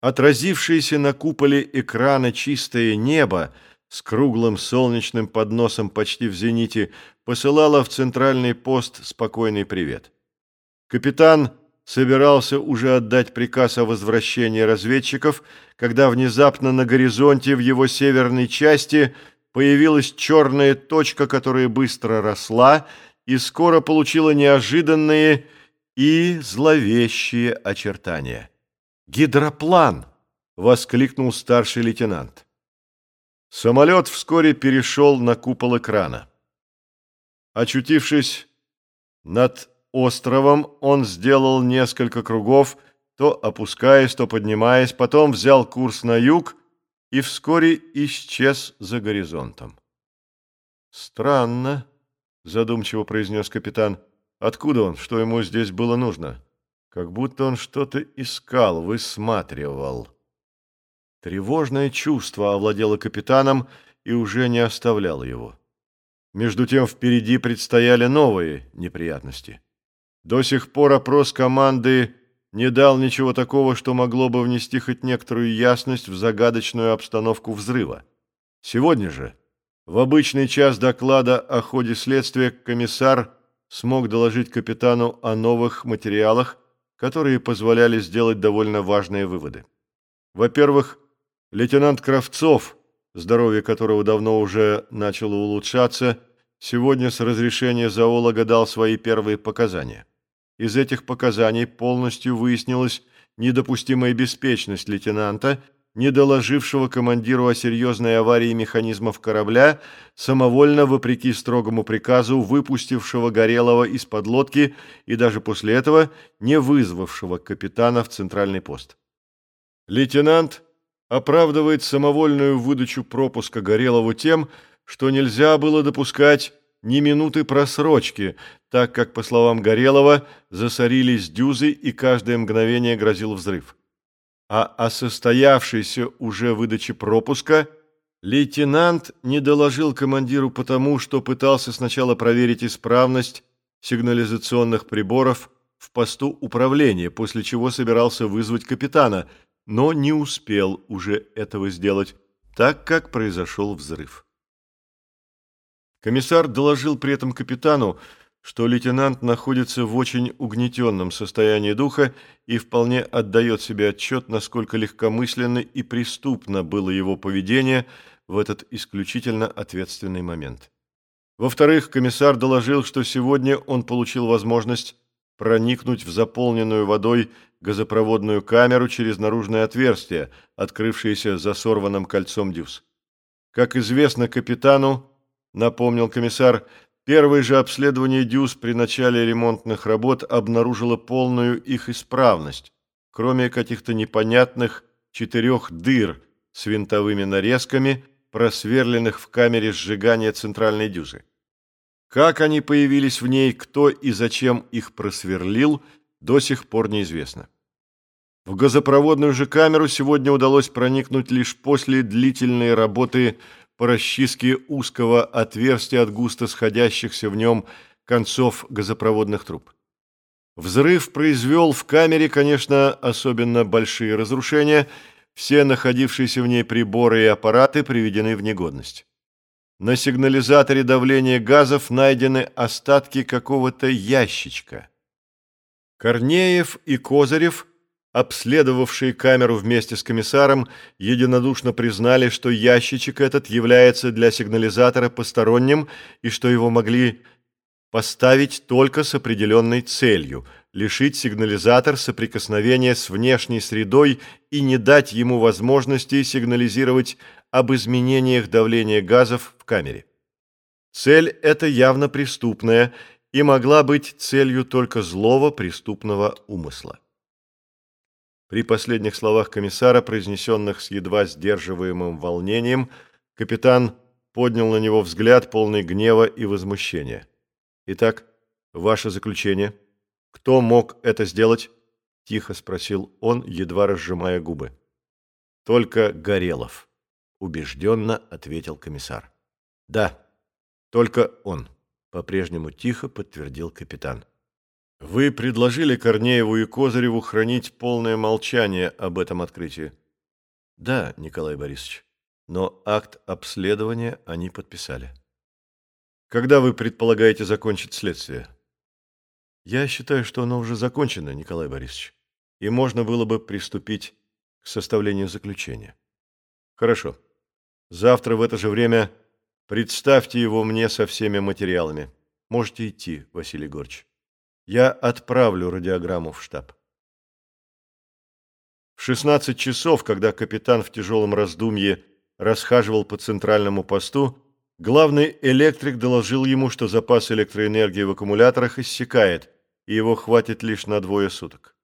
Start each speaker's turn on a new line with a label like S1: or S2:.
S1: Отразившееся на куполе экрана чистое небо с круглым солнечным подносом почти в зените посылало в центральный пост спокойный привет. Капитан собирался уже отдать приказ о возвращении разведчиков, когда внезапно на горизонте в его северной части появилась черная точка, которая быстро росла и скоро получила неожиданные и зловещие очертания. «Гидроплан!» — воскликнул старший лейтенант. Самолет вскоре перешел на купол экрана. Очутившись над островом, он сделал несколько кругов, то опускаясь, то поднимаясь, потом взял курс на юг и вскоре исчез за горизонтом. «Странно», — задумчиво произнес капитан. «Откуда он? Что ему здесь было нужно?» Как будто он что-то искал, высматривал. Тревожное чувство овладело капитаном и уже не оставляло его. Между тем впереди предстояли новые неприятности. До сих пор опрос команды не дал ничего такого, что могло бы внести хоть некоторую ясность в загадочную обстановку взрыва. Сегодня же, в обычный час доклада о ходе следствия, комиссар смог доложить капитану о новых материалах, которые позволяли сделать довольно важные выводы. Во-первых, лейтенант Кравцов, здоровье которого давно уже начало улучшаться, сегодня с разрешения зоолога дал свои первые показания. Из этих показаний полностью выяснилась недопустимая беспечность лейтенанта – не доложившего командиру о серьезной аварии механизмов корабля, самовольно, вопреки строгому приказу, выпустившего Горелого из-под лодки и даже после этого не вызвавшего капитана в центральный пост. Лейтенант оправдывает самовольную выдачу пропуска Горелову тем, что нельзя было допускать ни минуты просрочки, так как, по словам Горелова, засорились дюзы и каждое мгновение грозил взрыв а о состоявшейся уже выдаче пропуска лейтенант не доложил командиру потому, что пытался сначала проверить исправность сигнализационных приборов в посту управления, после чего собирался вызвать капитана, но не успел уже этого сделать, так как произошел взрыв. Комиссар доложил при этом капитану, что лейтенант находится в очень угнетенном состоянии духа и вполне отдает себе отчет, насколько легкомысленно и преступно было его поведение в этот исключительно ответственный момент. Во-вторых, комиссар доложил, что сегодня он получил возможность проникнуть в заполненную водой газопроводную камеру через наружное отверстие, открывшееся за сорванным кольцом дюз. Как известно капитану, напомнил комиссар, Первое же обследование дюз при начале ремонтных работ обнаружило полную их исправность, кроме каких-то непонятных четырех дыр с винтовыми нарезками, просверленных в камере сжигания центральной дюзы. Как они появились в ней, кто и зачем их просверлил, до сих пор неизвестно. В газопроводную же камеру сегодня удалось проникнуть лишь после длительной работы по расчистке узкого отверстия от густо сходящихся в нем концов газопроводных труб. Взрыв произвел в камере, конечно, особенно большие разрушения, все находившиеся в ней приборы и аппараты приведены в негодность. На сигнализаторе давления газов найдены остатки какого-то ящичка. Корнеев и Козырев обследовавшие камеру вместе с комиссаром, единодушно признали, что ящичек этот является для сигнализатора посторонним и что его могли поставить только с определенной целью – лишить сигнализатор соприкосновения с внешней средой и не дать ему возможности сигнализировать об изменениях давления газов в камере. Цель эта явно преступная и могла быть целью только злого преступного умысла. При последних словах комиссара, произнесенных с едва сдерживаемым волнением, капитан поднял на него взгляд, полный гнева и возмущения. «Итак, ваше заключение. Кто мог это сделать?» – тихо спросил он, едва разжимая губы. «Только Горелов», – убежденно ответил комиссар. «Да, только он», – по-прежнему тихо подтвердил капитан. Вы предложили Корнееву и Козыреву хранить полное молчание об этом открытии. Да, Николай Борисович, но акт обследования они подписали. Когда вы предполагаете закончить следствие? Я считаю, что оно уже закончено, Николай Борисович, и можно было бы приступить к составлению заключения. Хорошо. Завтра в это же время представьте его мне со всеми материалами. Можете идти, Василий Горч. Я отправлю радиограмму в штаб. В 16 часов, когда капитан в тяжелом раздумье расхаживал по центральному посту, главный электрик доложил ему, что запас электроэнергии в аккумуляторах иссякает, и его хватит лишь на двое суток.